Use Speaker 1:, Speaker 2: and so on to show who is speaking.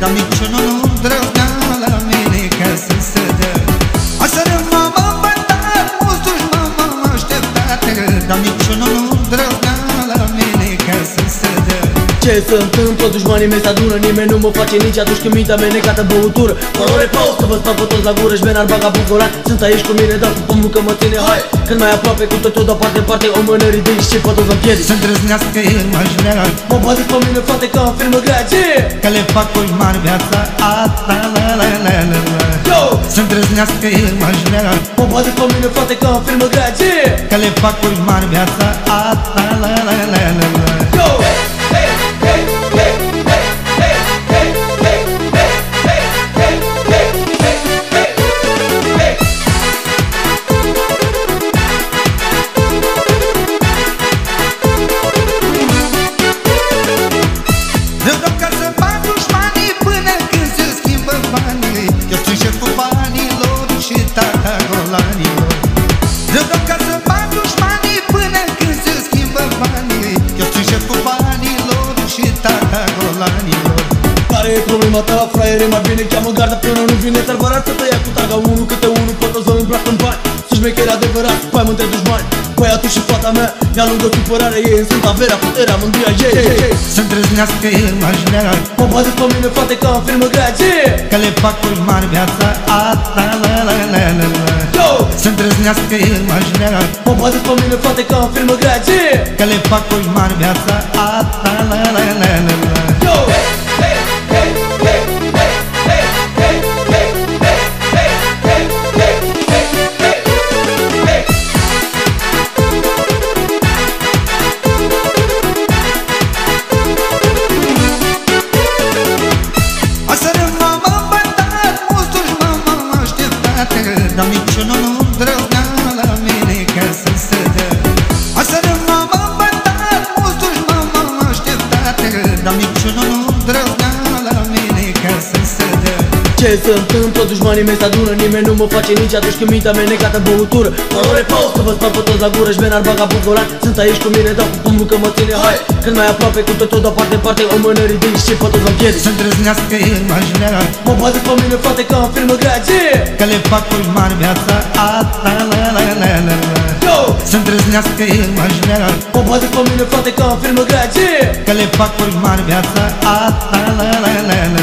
Speaker 1: Dar niciunul nu drăznea la mine ca să se dă. Așa mama bătat, mulți dușmani m-am așteptat Dar niciunul nu drăznea la mine ca să se dă
Speaker 2: Ce se întâmplă? Dușmanii mei se adună Nimeni nu mă face nici atunci când mintea mea necată băutură Valore post, că vă stau pe toți la gură Și ar baga bucurat Sunt aici cu mine, dar cu pomul că mă ține Hai, cât mai aproape cu tot, tot de parte parte O mână ridici și pe toți vă pierd
Speaker 1: Să îndrăznească el m-aș vrea
Speaker 2: Mă bate pe mine, frate, ca în filmă grea Ce?
Speaker 1: Că le fac coșmar viața asta la la la la la
Speaker 2: Yo!
Speaker 1: Să îndrăznească el m-aș vrea
Speaker 2: Mă bate pe mine, frate, ca în filmă grea Ce?
Speaker 1: Că le fac coșmar viața asta la la la la tata golanilor
Speaker 2: Care e problema ta, fraiere? Mai bine cheamă garda până nu vine Sărbărat să tăia cu taga unul câte unul Pot să îmbrac în bani Să șmecheri adevărat, pai între dușmani Băiatul și fata mea, ia lungă supărare Ei îmi sunt averea, puterea, mândria ei, ei, ei.
Speaker 1: Să îndrăznească el m-aș vrea
Speaker 2: Mă bate pe mine, frate, ca în filmă grea Ce?
Speaker 1: Că le fac coșmar viața asta la la la la la
Speaker 2: Yo!
Speaker 1: Să îndrăznească el m-aș vrea
Speaker 2: Mă bate pe mine, frate, ca în filmă grea Ce?
Speaker 1: Că le fac coșmar viața asta la la la la
Speaker 2: Ce se întâmplă? Dușmanii mei se adună Nimeni nu mă face nici atunci când mintea mea necată băutură. Valore post, că vă spar pe toți la gură Și ar baga bucurat. Sunt aici cu mine, dau cu pumnul că mă ține Hai, cât mai aproape cu tot, tot de parte parte O mână ridic și pe toți vă pierd
Speaker 1: Să îndrăznească el m-aș vrea
Speaker 2: Mă bate pe mine, frate, ca în filmă grea Ce?
Speaker 1: Că le fac coșmar viața. Asta la la la la la
Speaker 2: Yo!
Speaker 1: Să îndrăznească el m-aș vrea
Speaker 2: Mă bate pe mine, frate, ca în filmă grea Ce?
Speaker 1: Că le fac coșmar viața. Asta la la la la la